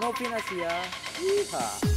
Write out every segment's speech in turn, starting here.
No Pinasia. Yeehaw.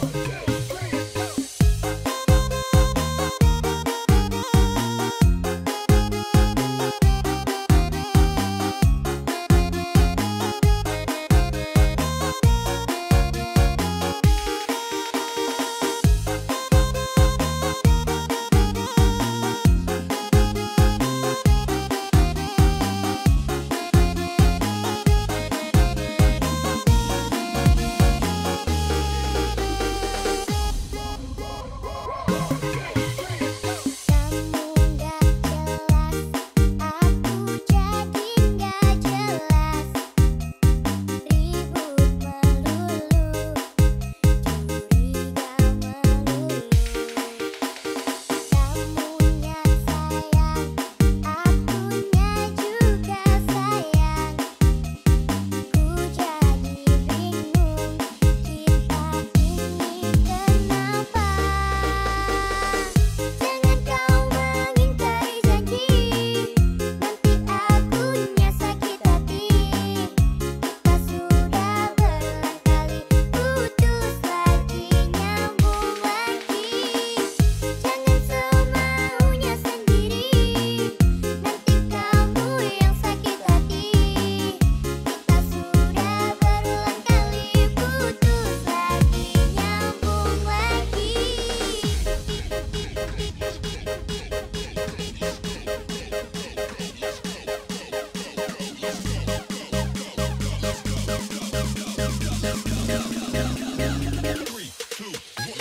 One, two.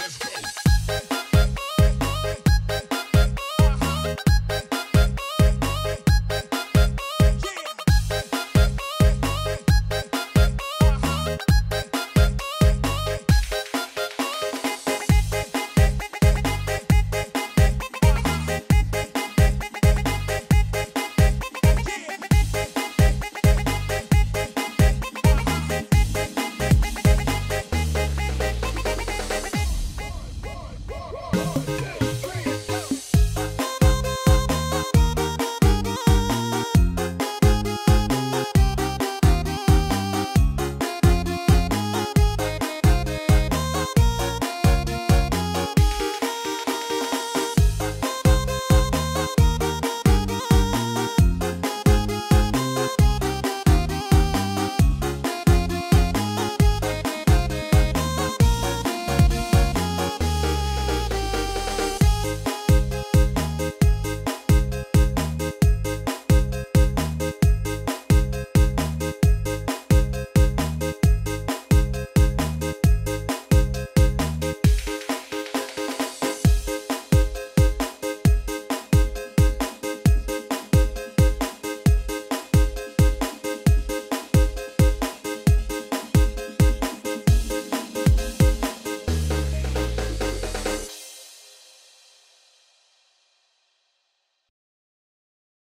dance, dance.